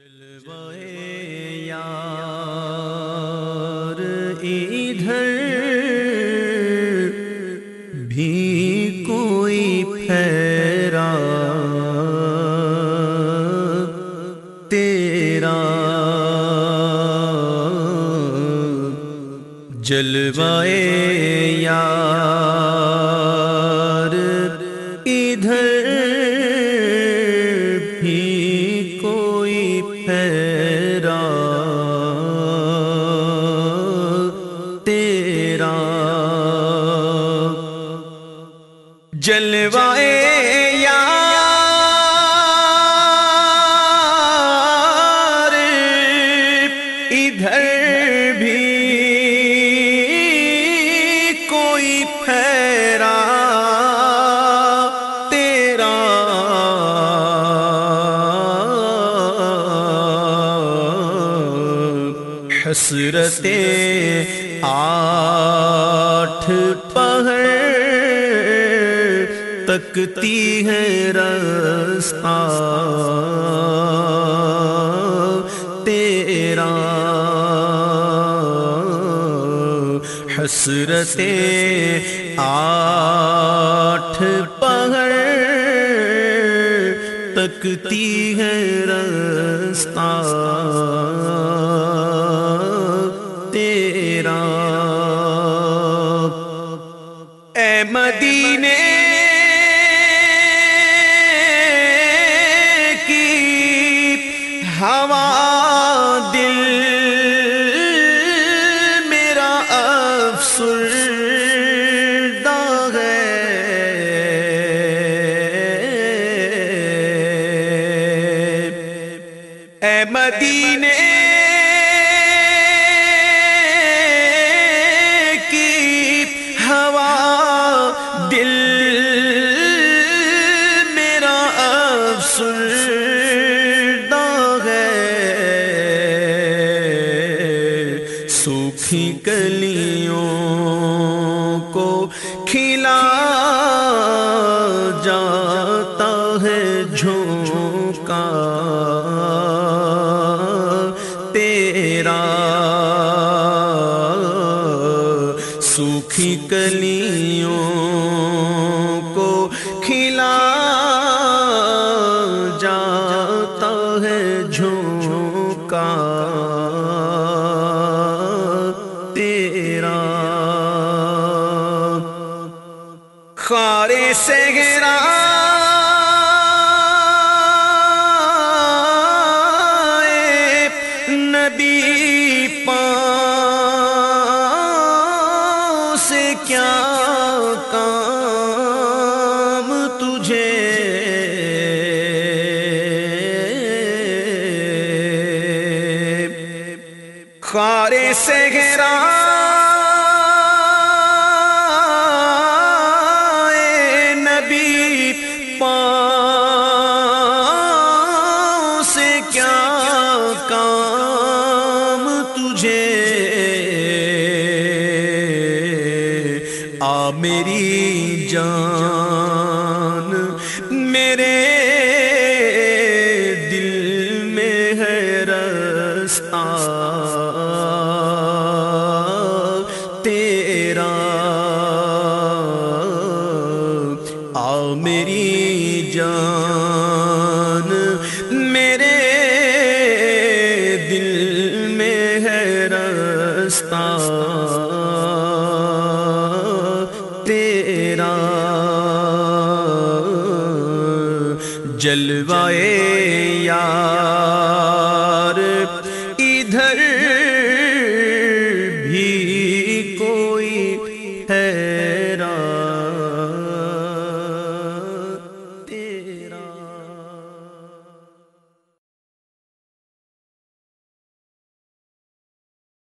جلوائے یار ادھر بھی کوئی پھیرا تیرا جلوائے یار ادھر جلوائے یار ادھر بھی کوئی پھیرا تیرا حسرت آٹھ تکتی ہے رستہ تیرا حسرت آٹھ پہر تکتی ہے رستہ ہوا دل میرا افسردہ ہے۔ اے مدینے کی ہوا دل سوکھی کلیوں کو کھلا جاتا ہے جھونکا۔ تیرا سوکھی کلیوں کو کھلا جاتا ہے جھونکا۔ خارے سہرا نبی پاؤں سے کیا کام تجھے؟ خارے سہرا پاؤں سے کیا کام تجھے؟ آ میری جان میرے دل میں ہے رستہ تیرے تیرا۔ جلوائے